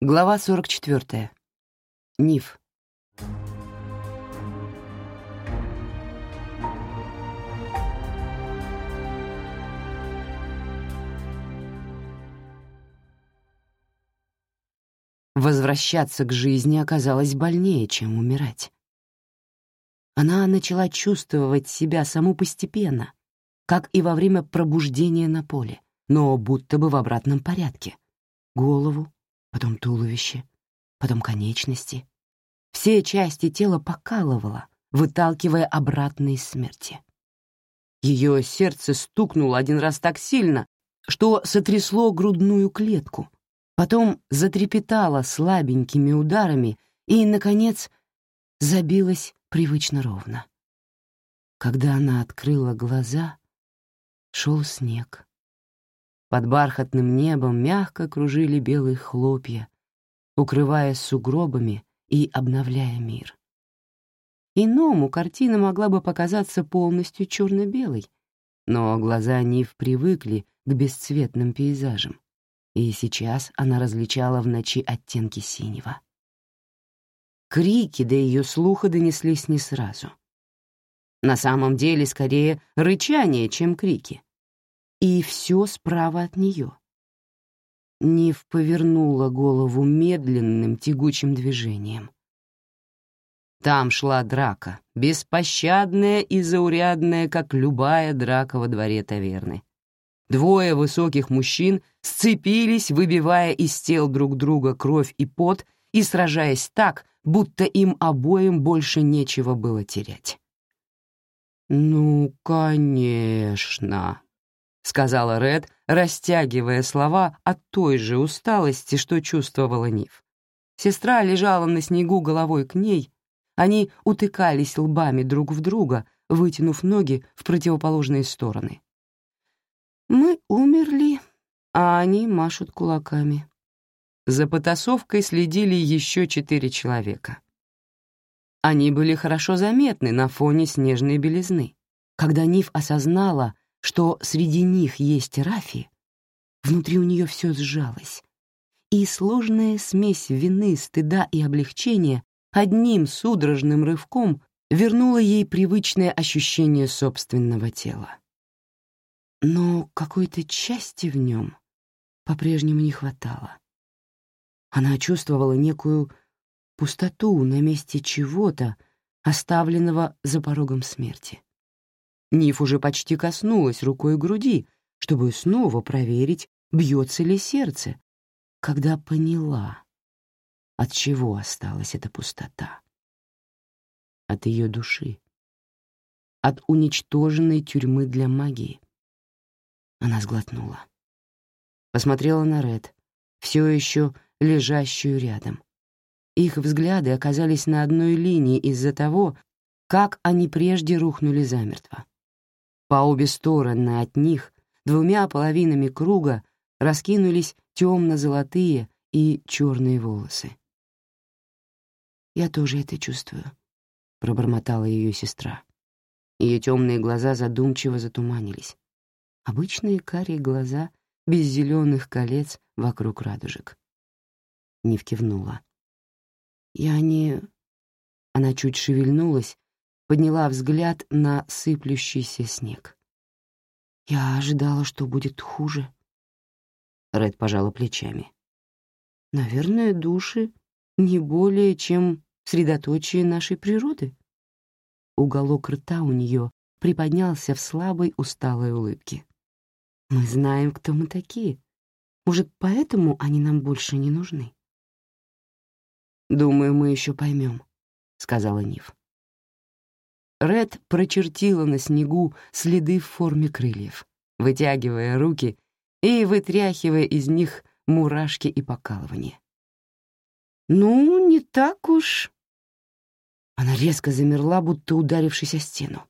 Глава 44. Ниф. Возвращаться к жизни оказалось больнее, чем умирать. Она начала чувствовать себя саму постепенно, как и во время пробуждения на поле, но будто бы в обратном порядке. Голову, потом туловище, потом конечности. Все части тела покалывало, выталкивая обратно из смерти. Ее сердце стукнуло один раз так сильно, что сотрясло грудную клетку, потом затрепетало слабенькими ударами и, наконец, забилось привычно ровно. Когда она открыла глаза, шел снег. Под бархатным небом мягко кружили белые хлопья, укрывая сугробами и обновляя мир. Иному картина могла бы показаться полностью черно-белой, но глаза Нив привыкли к бесцветным пейзажам, и сейчас она различала в ночи оттенки синего. Крики до ее слуха донеслись не сразу. На самом деле, скорее, рычание, чем крики и все справа от нее. Нив повернула голову медленным тягучим движением. Там шла драка, беспощадная и заурядная, как любая драка во дворе таверны. Двое высоких мужчин сцепились, выбивая из тел друг друга кровь и пот и сражаясь так, будто им обоим больше нечего было терять. «Ну, конечно», сказала Ред, растягивая слова от той же усталости, что чувствовала Нив. Сестра лежала на снегу головой к ней, они утыкались лбами друг в друга, вытянув ноги в противоположные стороны. «Мы умерли, а они машут кулаками». За потасовкой следили еще четыре человека. Они были хорошо заметны на фоне снежной белизны. Когда Нив осознала, что среди них есть Рафи, внутри у нее все сжалось, и сложная смесь вины, стыда и облегчения одним судорожным рывком вернула ей привычное ощущение собственного тела. Но какой-то части в нем по-прежнему не хватало. Она чувствовала некую пустоту на месте чего-то, оставленного за порогом смерти. Ниф уже почти коснулась рукой груди, чтобы снова проверить, бьется ли сердце, когда поняла, от чего осталась эта пустота. От ее души. От уничтоженной тюрьмы для магии. Она сглотнула. Посмотрела на Ред, все еще лежащую рядом. Их взгляды оказались на одной линии из-за того, как они прежде рухнули замертво. По обе стороны от них, двумя половинами круга, раскинулись темно-золотые и черные волосы. «Я тоже это чувствую», — пробормотала ее сестра. Ее темные глаза задумчиво затуманились. Обычные карие глаза без зеленых колец вокруг радужек. Нив кивнула. «Я не...» Она чуть шевельнулась, подняла взгляд на сыплющийся снег. «Я ожидала, что будет хуже». Ред пожала плечами. «Наверное, души не более, чем средоточие нашей природы». Уголок рта у нее приподнялся в слабой усталой улыбке. «Мы знаем, кто мы такие. Может, поэтому они нам больше не нужны?» «Думаю, мы еще поймем», — сказала Нив. Ред прочертила на снегу следы в форме крыльев, вытягивая руки и вытряхивая из них мурашки и покалывания. «Ну, не так уж...» Она резко замерла, будто ударившись о стену.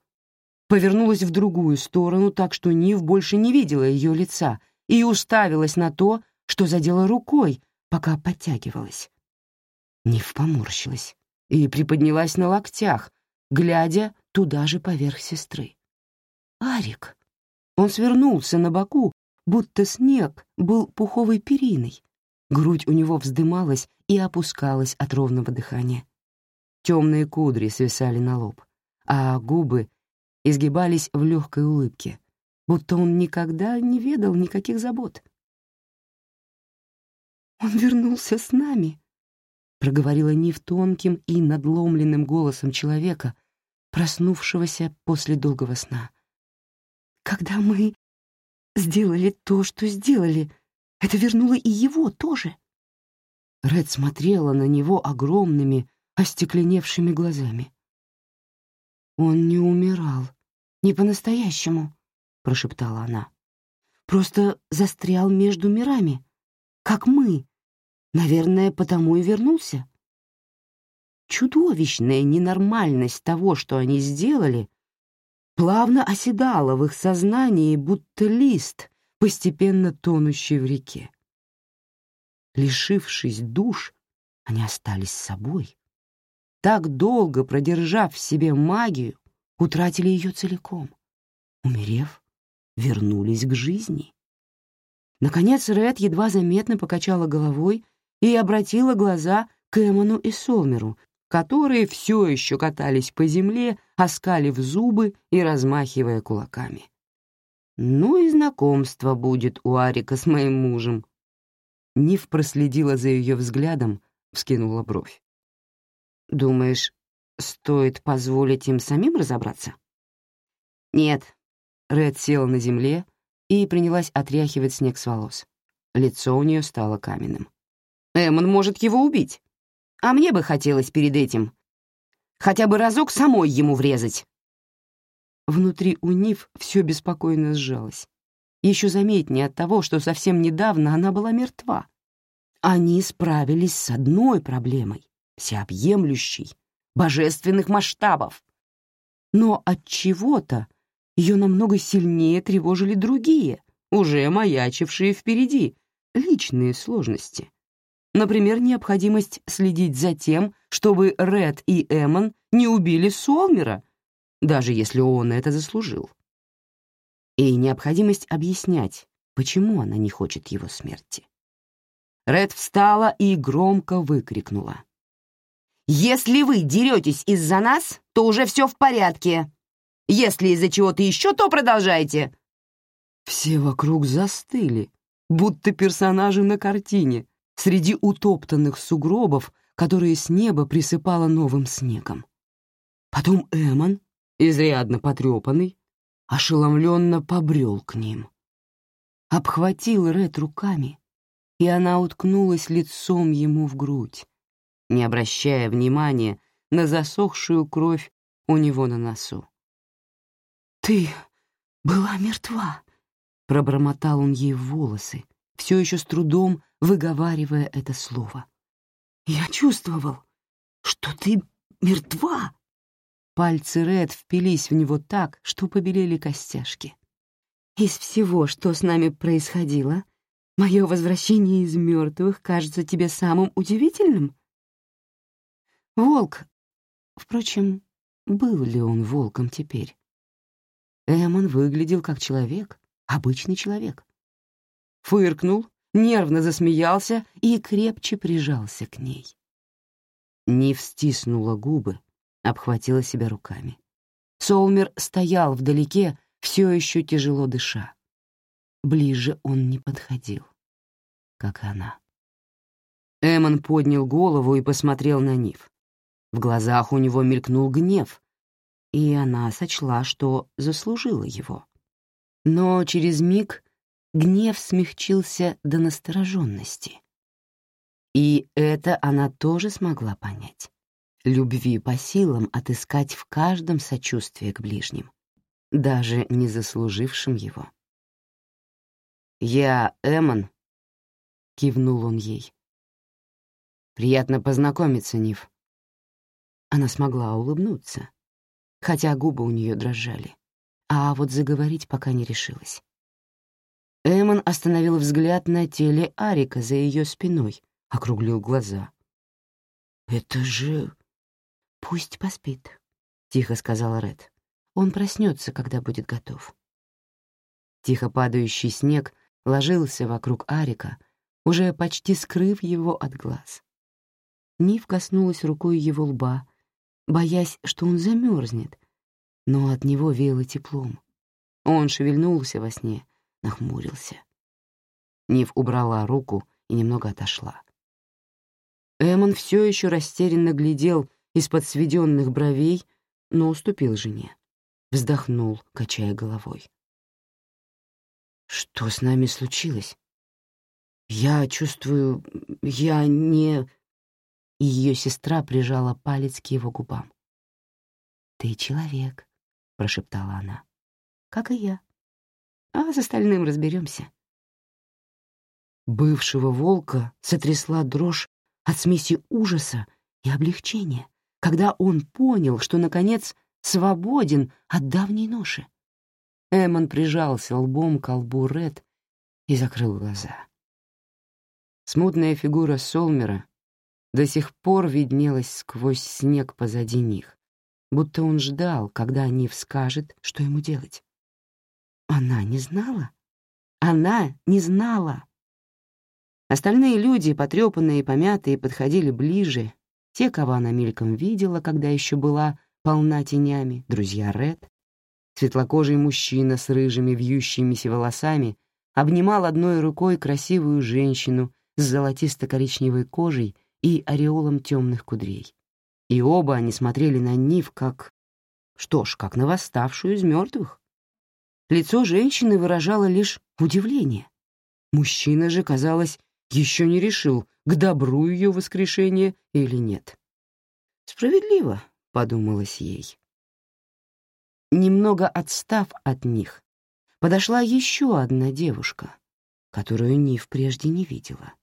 Повернулась в другую сторону, так что Нив больше не видела ее лица и уставилась на то, что задела рукой, пока подтягивалась. Нив поморщилась и приподнялась на локтях, глядя туда же поверх сестры. Арик. Он свернулся на боку, будто снег был пуховой периной, Грудь у него вздымалась и опускалась от ровного дыхания. Темные кудри свисали на лоб, а губы изгибались в легкой улыбке, будто он никогда не ведал никаких забот. «Он вернулся с нами», — проговорила Нив тонким и надломленным голосом человека, проснувшегося после долгого сна. «Когда мы сделали то, что сделали, это вернуло и его тоже». Ред смотрела на него огромными, остекленевшими глазами. «Он не умирал, не по-настоящему», — прошептала она. «Просто застрял между мирами, как мы. Наверное, потому и вернулся». Чудовищная ненормальность того, что они сделали, плавно оседала в их сознании, будто лист, постепенно тонущий в реке. Лишившись душ, они остались собой. Так долго продержав в себе магию, утратили ее целиком. Умерев, вернулись к жизни. Наконец Ред едва заметно покачала головой и обратила глаза к Эмону и Солмеру, которые все еще катались по земле, оскалив зубы и размахивая кулаками. «Ну и знакомство будет у Арика с моим мужем». Нив проследила за ее взглядом, вскинула бровь. «Думаешь, стоит позволить им самим разобраться?» «Нет». Ред села на земле и принялась отряхивать снег с волос. Лицо у нее стало каменным. «Эммон может его убить. А мне бы хотелось перед этим хотя бы разок самой ему врезать». Внутри у Нив все беспокойно сжалось. Еще заметнее от того, что совсем недавно она была мертва. Они справились с одной проблемой, всеобъемлющей, божественных масштабов. Но от чего-то ее намного сильнее тревожили другие, уже маячившие впереди, личные сложности. Например, необходимость следить за тем, чтобы Ред и Эммон не убили Солмера даже если он это заслужил. И необходимость объяснять, почему она не хочет его смерти. Ред встала и громко выкрикнула. «Если вы деретесь из-за нас, то уже все в порядке. Если из-за чего-то еще, то продолжайте». Все вокруг застыли, будто персонажи на картине, среди утоптанных сугробов, которые с неба присыпало новым снегом. Потом Эмон, изрядно потрепанный, ошеломленно побрел к ним. Обхватил Ред руками, и она уткнулась лицом ему в грудь, не обращая внимания на засохшую кровь у него на носу. «Ты была мертва», — пробормотал он ей в волосы, все еще с трудом выговаривая это слово. «Я чувствовал, что ты мертва». Пальцы Ред впились в него так, что побелели костяшки. «Из всего, что с нами происходило, мое возвращение из мертвых кажется тебе самым удивительным?» Волк. Впрочем, был ли он волком теперь? Эмон выглядел как человек, обычный человек. Фыркнул, нервно засмеялся и крепче прижался к ней. Нив стиснула губы, обхватила себя руками. Солмер стоял вдалеке, все еще тяжело дыша. Ближе он не подходил, как она. Эмон поднял голову и посмотрел на Нив. В глазах у него мелькнул гнев, и она сочла, что заслужила его. Но через миг гнев смягчился до настороженности. И это она тоже смогла понять любви по силам отыскать в каждом сочувствие к ближним, даже не заслужившим его. «Я Эмон», — кивнул он ей. «Приятно познакомиться, Нив». Она смогла улыбнуться, хотя губы у нее дрожали, а вот заговорить пока не решилась. Эмон остановил взгляд на теле Арика за ее спиной, округлил глаза. «Это же «Пусть поспит», — тихо сказал Ред. «Он проснется, когда будет готов». Тихо падающий снег ложился вокруг Арика, уже почти скрыв его от глаз. Нив коснулась рукой его лба, боясь, что он замерзнет, но от него веяло теплом. Он шевельнулся во сне, нахмурился. Нив убрала руку и немного отошла. Эмон все еще растерянно глядел из-под сведенных бровей, но уступил жене. Вздохнул, качая головой. «Что с нами случилось? Я чувствую... Я не...» Ее сестра прижала палец к его губам. «Ты человек», — прошептала она, — «как и я. А с остальным разберемся. Бывшего волка сотрясла дрожь от смеси ужаса и облегчения, когда он понял, что, наконец, свободен от давней ноши. Эмон прижался лбом к лбу Ред и закрыл глаза. Смутная фигура Солмера до сих пор виднелась сквозь снег позади них, будто он ждал, когда Нив скажет, что ему делать. Она не знала? Она не знала! Остальные люди, потрепанные и помятые, подходили ближе. Те, кого она мельком видела, когда еще была полна тенями, друзья Ред. Светлокожий мужчина с рыжими вьющимися волосами обнимал одной рукой красивую женщину с золотисто-коричневой кожей и ореолом темных кудрей. И оба они смотрели на Нив как... Что ж, как на восставшую из мертвых. Лицо женщины выражало лишь удивление. Мужчина же, казалось, еще не решил, к добру ее воскрешение или нет. «Справедливо», — подумалось ей. Немного отстав от них, подошла еще одна девушка, которую Нив прежде не видела.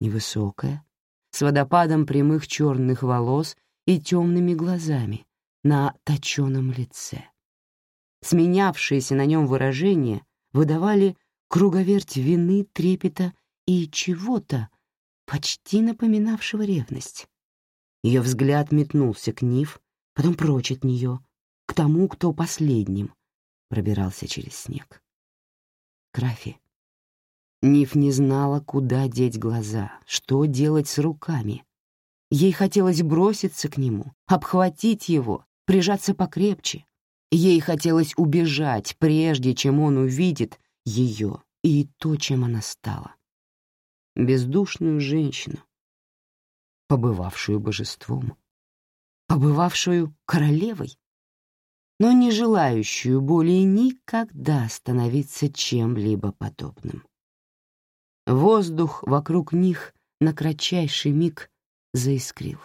Невысокая, с водопадом прямых черных волос и темными глазами на точенном лице. Сменявшиеся на нем выражения выдавали круговерть вины, трепета и чего-то, почти напоминавшего ревность. Ее взгляд метнулся к Нив, потом прочь от нее, к тому, кто последним пробирался через снег. Крафи. Ниф не знала, куда деть глаза, что делать с руками. Ей хотелось броситься к нему, обхватить его, прижаться покрепче. Ей хотелось убежать, прежде чем он увидит ее и то, чем она стала бездушную женщину, побывавшую божеством, побывавшую королевой, но не желающую более никогда становиться чем-либо подобным. Воздух вокруг них на кратчайший миг заискрил.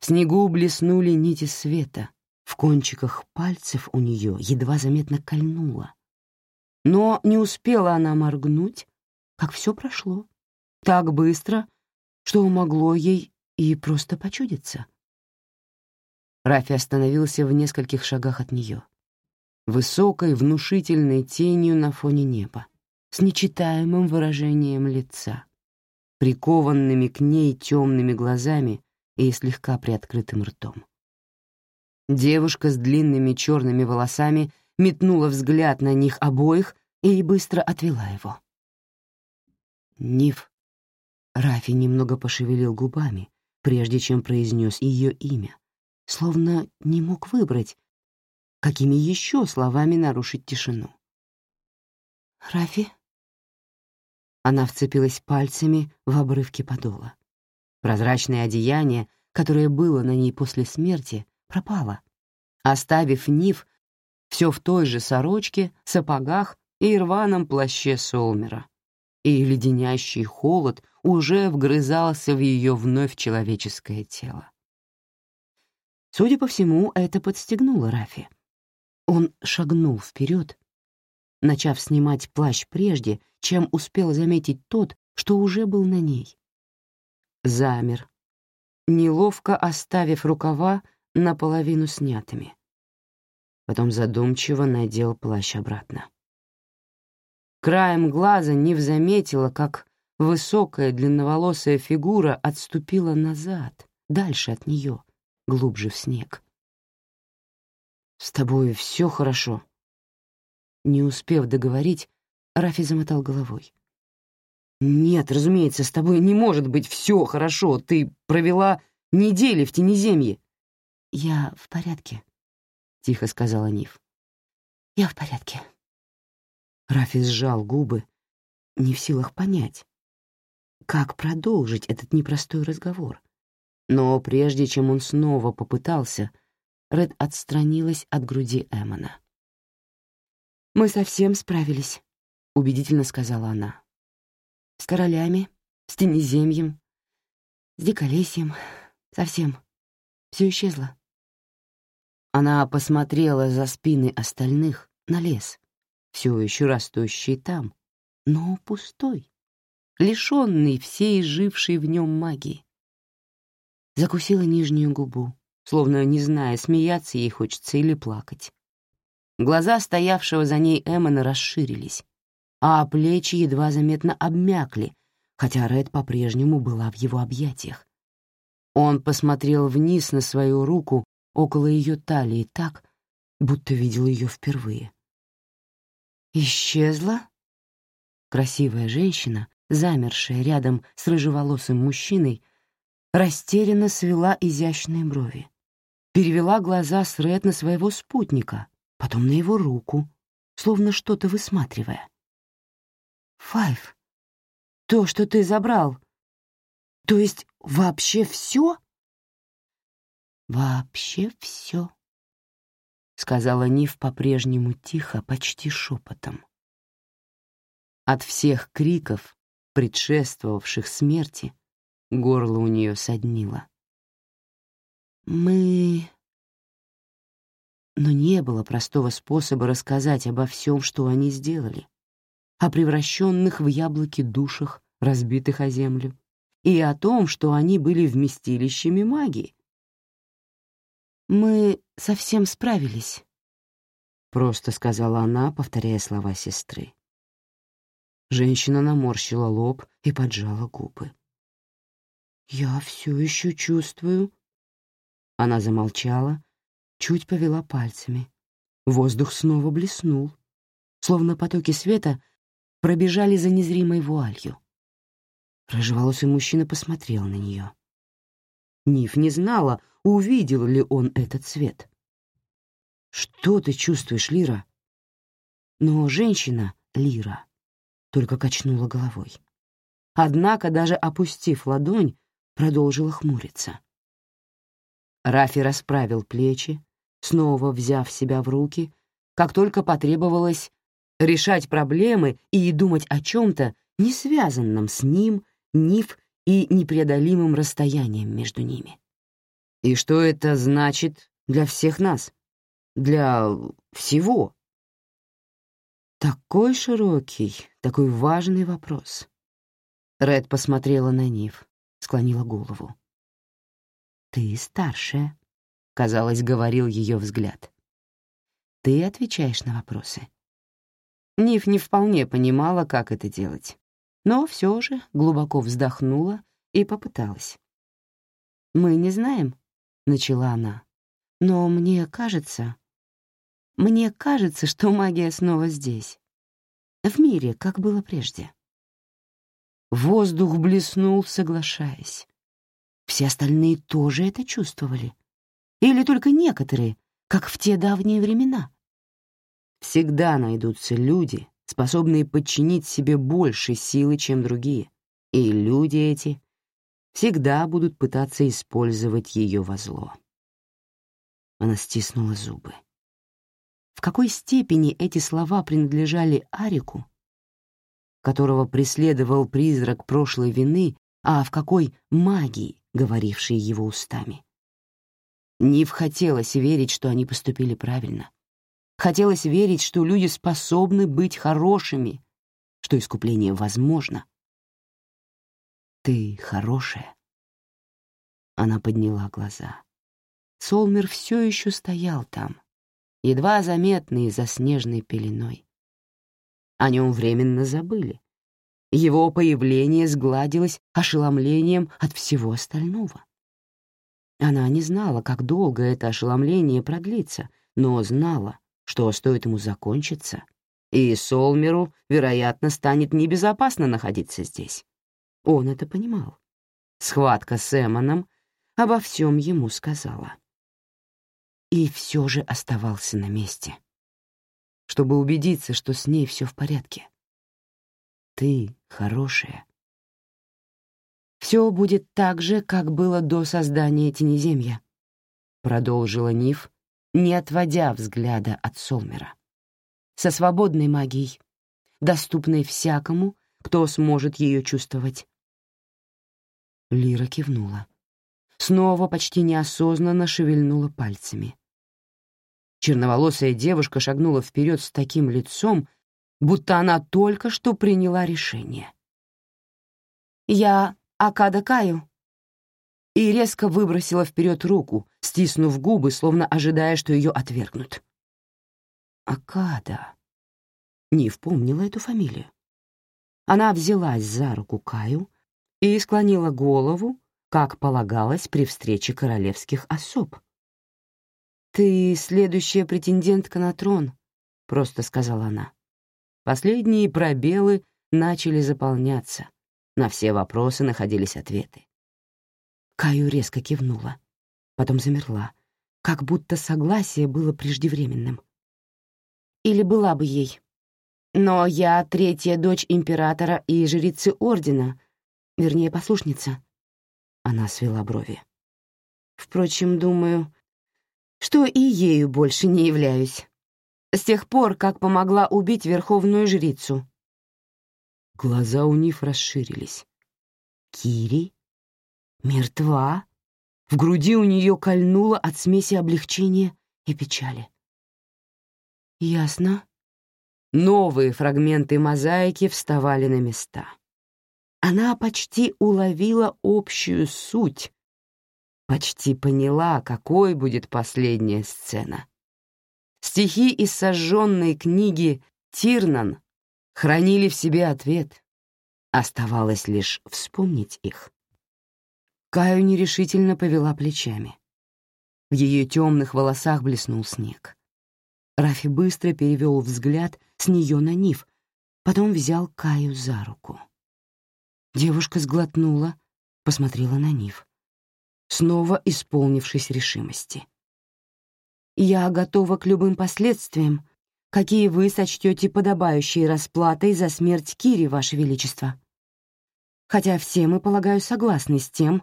В снегу блеснули нити света, в кончиках пальцев у нее едва заметно кольнуло. Но не успела она моргнуть, как все прошло так быстро, что могло ей и просто почудиться. Рафи остановился в нескольких шагах от нее, высокой, внушительной тенью на фоне неба, с нечитаемым выражением лица, прикованными к ней темными глазами и слегка приоткрытым ртом. Девушка с длинными черными волосами метнула взгляд на них обоих и быстро отвела его. «Ниф», Рафи немного пошевелил губами, прежде чем произнес ее имя, словно не мог выбрать, какими еще словами нарушить тишину. «Рафи?» Она вцепилась пальцами в обрывки подола. Прозрачное одеяние, которое было на ней после смерти, пропало, оставив Нив все в той же сорочке, сапогах и рваном плаще Солмера и леденящий холод уже вгрызался в ее вновь человеческое тело. Судя по всему, это подстегнуло Рафи. Он шагнул вперед, начав снимать плащ прежде, чем успел заметить тот, что уже был на ней. Замер, неловко оставив рукава наполовину снятыми. Потом задумчиво надел плащ обратно. Краем глаза Нив заметила, как высокая длинноволосая фигура отступила назад, дальше от нее, глубже в снег. «С тобой все хорошо?» Не успев договорить, Рафи замотал головой. Нет, разумеется, с тобой не может быть все хорошо. Ты провела недели в тенеземье. Я в порядке, — тихо сказала Ниф. Я в порядке. Рафи сжал губы, не в силах понять, как продолжить этот непростой разговор. Но прежде чем он снова попытался, Ред отстранилась от груди Эммона. «Мы совсем справились», — убедительно сказала она. «С королями, с Тенеземьем, с Диколесьем, совсем. Все исчезло». Она посмотрела за спины остальных на лес, все еще растущий там, но пустой, лишенный всей жившей в нем магии. Закусила нижнюю губу, словно не зная, смеяться ей хочется или плакать. Глаза стоявшего за ней Эммона расширились, а плечи едва заметно обмякли, хотя Ред по-прежнему была в его объятиях. Он посмотрел вниз на свою руку около ее талии так, будто видел ее впервые. «Исчезла?» Красивая женщина, замершая рядом с рыжеволосым мужчиной, растерянно свела изящные брови. Перевела глаза с Ред на своего спутника, потом на его руку, словно что-то высматривая. «Файв, то, что ты забрал, то есть вообще все?» «Вообще все», — сказала Нив по-прежнему тихо, почти шепотом. От всех криков, предшествовавших смерти, горло у нее соднило. «Мы но не было простого способа рассказать обо всем, что они сделали, о превращенных в яблоки душах, разбитых о землю, и о том, что они были вместилищами магии. «Мы совсем справились», — просто сказала она, повторяя слова сестры. Женщина наморщила лоб и поджала губы. «Я все еще чувствую...» Она замолчала, чуть повела пальцами. Воздух снова блеснул, словно потоки света пробежали за незримой вуалью. Рыжеволосый мужчина посмотрел на нее. Ниф не знала, увидел ли он этот цвет. «Что ты чувствуешь, Лира?» Но женщина, Лира, только качнула головой. Однако, даже опустив ладонь, продолжила хмуриться. Рафи расправил плечи, снова взяв себя в руки, как только потребовалось решать проблемы и думать о чем-то, не связанном с ним, Ниф и непреодолимым расстоянием между ними. И что это значит для всех нас? Для всего? Такой широкий, такой важный вопрос. Ред посмотрела на Ниф, склонила голову. «Ты старшая», — казалось, говорил ее взгляд. «Ты отвечаешь на вопросы». Ниф не вполне понимала, как это делать, но все же глубоко вздохнула и попыталась. «Мы не знаем», — начала она, — «но мне кажется...» «Мне кажется, что магия снова здесь. В мире, как было прежде». Воздух блеснул, соглашаясь. Все остальные тоже это чувствовали. Или только некоторые, как в те давние времена. Всегда найдутся люди, способные подчинить себе больше силы, чем другие. И люди эти всегда будут пытаться использовать ее во зло. Она стиснула зубы. В какой степени эти слова принадлежали Арику, которого преследовал призрак прошлой вины, а в какой — магии, говорившие его устами. Нив хотелось верить, что они поступили правильно. Хотелось верить, что люди способны быть хорошими, что искупление возможно. «Ты хорошая?» Она подняла глаза. Солмер все еще стоял там, едва заметный за снежной пеленой. О нем временно забыли. Его появление сгладилось ошеломлением от всего остального. Она не знала, как долго это ошеломление продлится, но знала, что стоит ему закончиться, и Солмеру, вероятно, станет небезопасно находиться здесь. Он это понимал. Схватка с Эмоном обо всем ему сказала. И все же оставался на месте, чтобы убедиться, что с ней все в порядке. Ты хорошая. Все будет так же, как было до создания Тенеземья, продолжила Ниф, не отводя взгляда от Солмера со свободной магией, доступной всякому, кто сможет ее чувствовать. Лира кивнула. Снова почти неосознанно шевельнула пальцами. Черноволосая девушка шагнула вперед с таким лицом, будто она только что приняла решение. «Я Акада Каю», и резко выбросила вперед руку, стиснув губы, словно ожидая, что ее отвергнут. Акада. Не вспомнила эту фамилию. Она взялась за руку Каю и склонила голову, как полагалось при встрече королевских особ. «Ты следующая претендентка на трон», — просто сказала она. Последние пробелы начали заполняться. На все вопросы находились ответы. Каю резко кивнула, потом замерла, как будто согласие было преждевременным. Или была бы ей. Но я третья дочь императора и жрицы ордена, вернее, послушница. Она свела брови. Впрочем, думаю, что и ею больше не являюсь. С тех пор, как помогла убить верховную жрицу. Глаза у Ниф расширились. Кири? Мертва? В груди у нее кольнуло от смеси облегчения и печали. Ясно. Новые фрагменты мозаики вставали на места. Она почти уловила общую суть, почти поняла, какой будет последняя сцена. Стихи из сожженной книги «Тирнан» хранили в себе ответ. Оставалось лишь вспомнить их. Каю нерешительно повела плечами. В ее темных волосах блеснул снег. Рафи быстро перевел взгляд с нее на Нив, потом взял Каю за руку. Девушка сглотнула, посмотрела на Нив, снова исполнившись решимости. «Я готова к любым последствиям, какие вы сочтете подобающей расплатой за смерть Кири, Ваше Величество. Хотя все мы, полагаю, согласны с тем,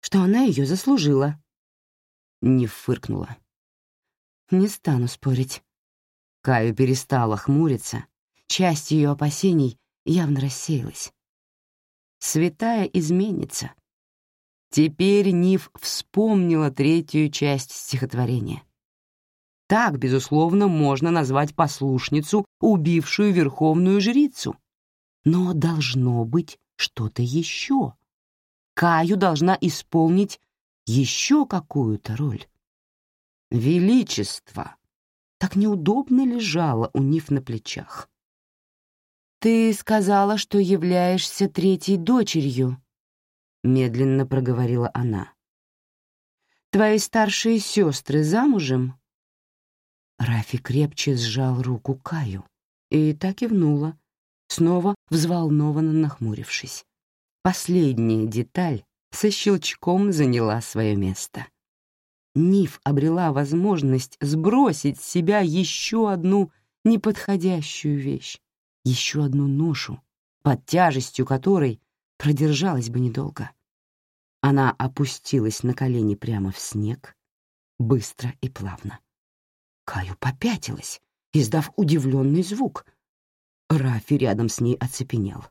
что она ее заслужила». Нив фыркнула. Не стану спорить. Каю перестала хмуриться, часть ее опасений явно рассеялась. Святая изменится. Теперь Ниф вспомнила третью часть стихотворения. Так, безусловно, можно назвать послушницу, убившую верховную жрицу. Но должно быть что-то еще. Каю должна исполнить еще какую-то роль. Величество так неудобно лежало у Ниф на плечах. «Ты сказала, что являешься третьей дочерью», — медленно проговорила она. «Твои старшие сестры замужем?» Рафи крепче сжал руку Каю и так и внула, снова взволнованно нахмурившись. Последняя деталь со щелчком заняла свое место. Ниф обрела возможность сбросить с себя еще одну неподходящую вещь, еще одну ношу, под тяжестью которой продержалась бы недолго. Она опустилась на колени прямо в снег, быстро и плавно. Каю попятилась, издав удивленный звук. Рафи рядом с ней оцепенел.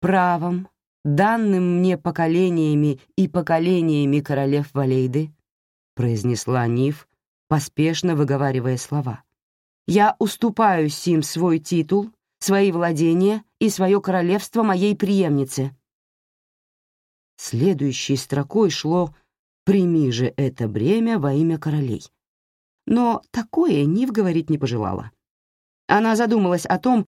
Правом, данным мне поколениями и поколениями королев Валейды, — произнесла Ниф, поспешно выговаривая слова. «Я уступаю Сим свой титул, свои владения и свое королевство моей преемнице». Следующей строкой шло «Прими же это бремя во имя королей». Но такое Нив говорить не пожелала. Она задумалась о том,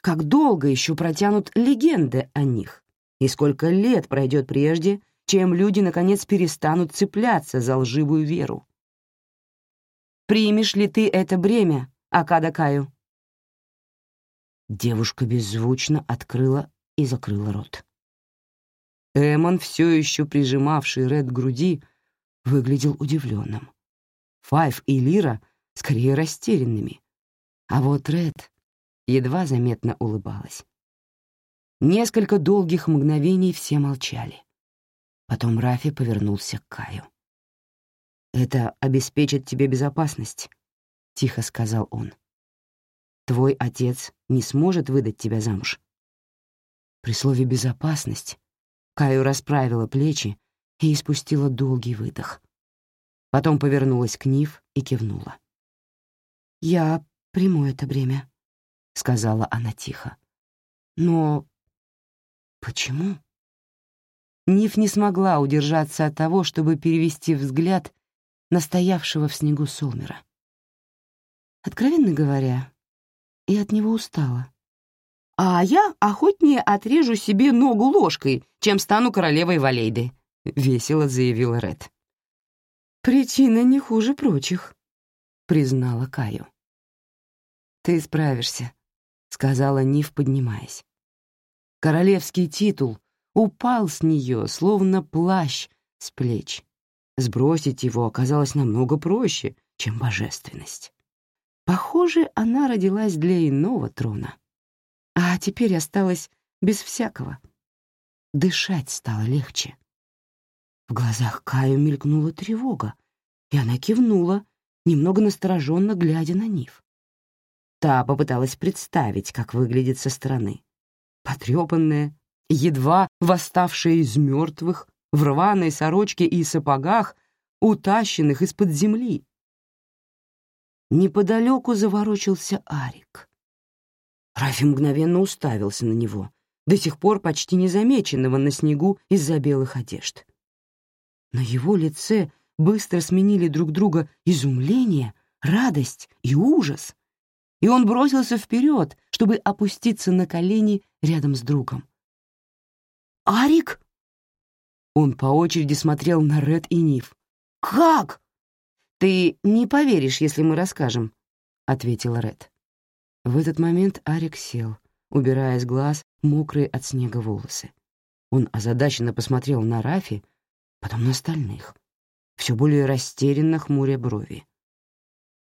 как долго еще протянут легенды о них и сколько лет пройдет прежде, чем люди, наконец, перестанут цепляться за лживую веру. «Примешь ли ты это бремя, Акада Каю?» Девушка беззвучно открыла и закрыла рот. Эмон, все еще прижимавший Ред к груди, выглядел удивленным. Файв и Лира скорее растерянными, а вот Ред едва заметно улыбалась. Несколько долгих мгновений все молчали. Потом Рафи повернулся к Каю. «Это обеспечит тебе безопасность», — тихо сказал он. «Твой отец не сможет выдать тебя замуж». При слове «безопасность» Каю расправила плечи и испустила долгий выдох. Потом повернулась к Нив и кивнула. «Я приму это бремя», — сказала она тихо. «Но почему?» Ниф не смогла удержаться от того, чтобы перевести взгляд на стоявшего в снегу Солмера. Откровенно говоря, и от него устала. «А я охотнее отрежу себе ногу ложкой, чем стану королевой Валейды», — весело заявила Ред. «Причина не хуже прочих», — признала Каю. «Ты справишься», — сказала Ниф, поднимаясь. Королевский титул упал с нее, словно плащ с плеч. Сбросить его оказалось намного проще, чем божественность. Похоже, она родилась для иного трона. А теперь осталась без всякого. Дышать стало легче. В глазах Каю мелькнула тревога, и она кивнула, немного настороженно глядя на Нив. Та попыталась представить, как выглядит со стороны. Потрепанная, едва восставшая из мертвых, в рваной сорочке и сапогах, утащенных из-под земли. Неподалеку заворочился Арик. Рафи мгновенно уставился на него, до сих пор почти незамеченного на снегу из-за белых одежд. На его лице быстро сменили друг друга изумление, радость и ужас, и он бросился вперед, чтобы опуститься на колени рядом с другом. «Арик?» Он по очереди смотрел на Ред и Ниф. «Как?» «Ты не поверишь, если мы расскажем», — ответила Ред. В этот момент Арик сел, убирая с глаз мокрые от снега волосы. Он озадаченно посмотрел на Рафи, потом на остальных, все более растерянно хмуря брови.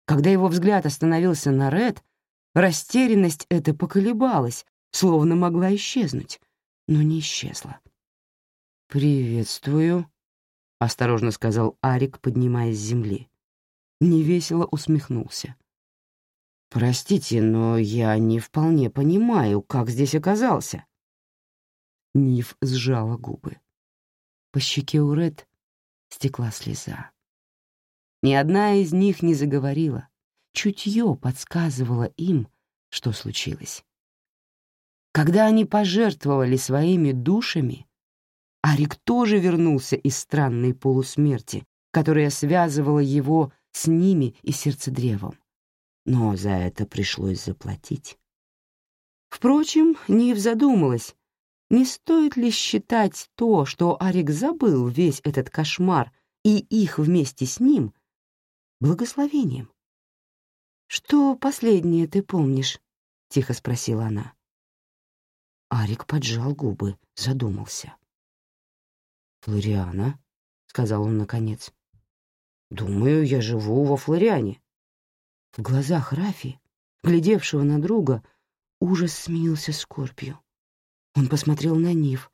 Когда его взгляд остановился на Ред, растерянность эта поколебалась, словно могла исчезнуть, но не исчезла. «Приветствую», — осторожно сказал Арик, поднимаясь с земли. Невесело усмехнулся. «Простите, но я не вполне понимаю, как здесь оказался». Ниф сжала губы. По щеке у Ред стекла слеза. Ни одна из них не заговорила. Чутье подсказывало им, что случилось. Когда они пожертвовали своими душами, Арик тоже вернулся из странной полусмерти, которая связывала его с ними и сердцедревом. Но за это пришлось заплатить. Впрочем, Нив задумалась, не стоит ли считать то, что Арик забыл весь этот кошмар и их вместе с ним, благословением. «Что последнее ты помнишь?» — тихо спросила она. Арик поджал губы, задумался. «Флориана?» — сказал он наконец. «Думаю, я живу во Флориане». В глазах Рафи, глядевшего на друга, ужас сменился скорбью. Он посмотрел на Нив,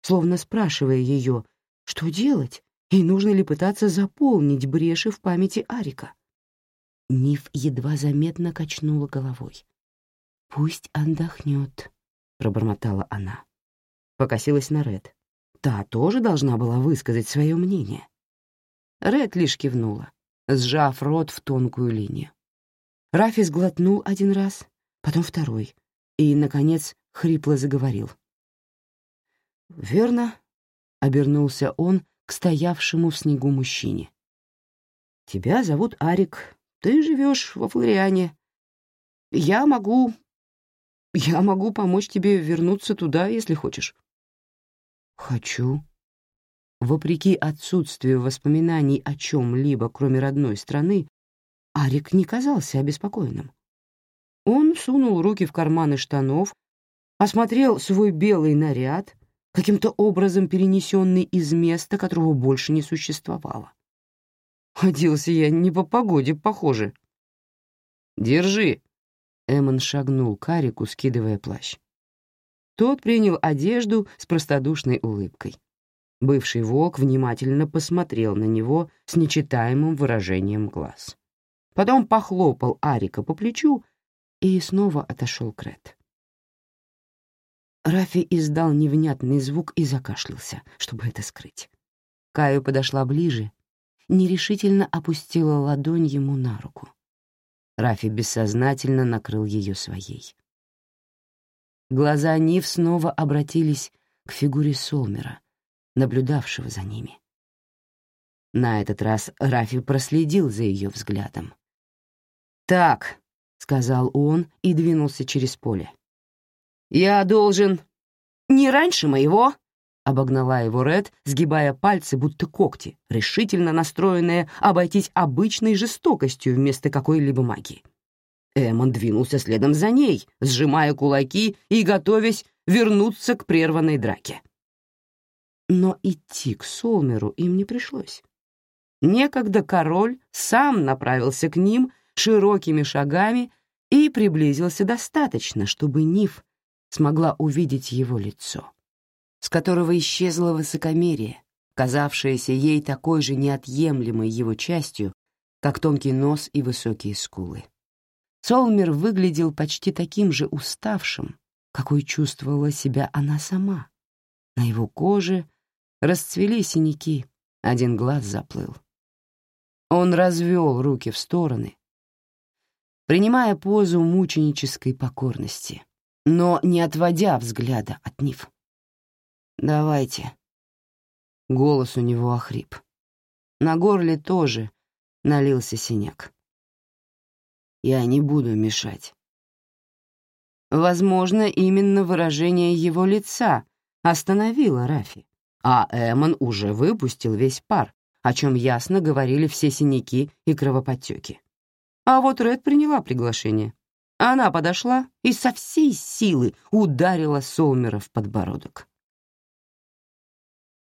словно спрашивая ее, что делать и нужно ли пытаться заполнить бреши в памяти Арика. Нив едва заметно качнула головой. «Пусть отдохнет», — пробормотала она. Покосилась на Ред. Та тоже должна была высказать свое мнение. Ред лишь кивнула, сжав рот в тонкую линию. Рафи сглотнул один раз, потом второй, и, наконец, хрипло заговорил. «Верно», — обернулся он к стоявшему в снегу мужчине. «Тебя зовут Арик, ты живешь во Флориане. Я могу... Я могу помочь тебе вернуться туда, если хочешь». «Хочу». Вопреки отсутствию воспоминаний о чем-либо, кроме родной страны, Арик не казался обеспокоенным. Он сунул руки в карманы штанов, осмотрел свой белый наряд, каким-то образом перенесенный из места, которого больше не существовало. Оделся я не по погоде, похоже. «Держи!» — Эммон шагнул к Арику, скидывая плащ. Тот принял одежду с простодушной улыбкой. Бывший волк внимательно посмотрел на него с нечитаемым выражением глаз. Потом похлопал Арика по плечу и снова отошел к Ред. Рафи издал невнятный звук и закашлялся, чтобы это скрыть. Каю подошла ближе, нерешительно опустила ладонь ему на руку. Рафи бессознательно накрыл ее своей. Глаза Нив снова обратились к фигуре Солмера, наблюдавшего за ними. На этот раз Рафи проследил за ее взглядом. «Так», — сказал он и двинулся через поле. «Я должен...» «Не раньше моего!» — обогнала его Ред, сгибая пальцы, будто когти, решительно настроенная обойтись обычной жестокостью вместо какой-либо магии. Эммон двинулся следом за ней, сжимая кулаки и готовясь вернуться к прерванной драке. Но идти к Солмеру им не пришлось. Некогда король сам направился к ним широкими шагами и приблизился достаточно, чтобы Ниф смогла увидеть его лицо, с которого исчезло высокомерие, казавшееся ей такой же неотъемлемой его частью, как тонкий нос и высокие скулы. Солмер выглядел почти таким же уставшим, какой чувствовала себя она сама. На его коже расцвели синяки, один глаз заплыл. Он развел руки в стороны, принимая позу мученической покорности, но не отводя взгляда от Нив. «Давайте». Голос у него охрип. На горле тоже налился синяк. «Я не буду мешать». Возможно, именно выражение его лица остановило Рафи, а Эмон уже выпустил весь пар, о чем ясно говорили все синяки и кровоподтеки. А вот Ред приняла приглашение. Она подошла и со всей силы ударила Солмера в подбородок.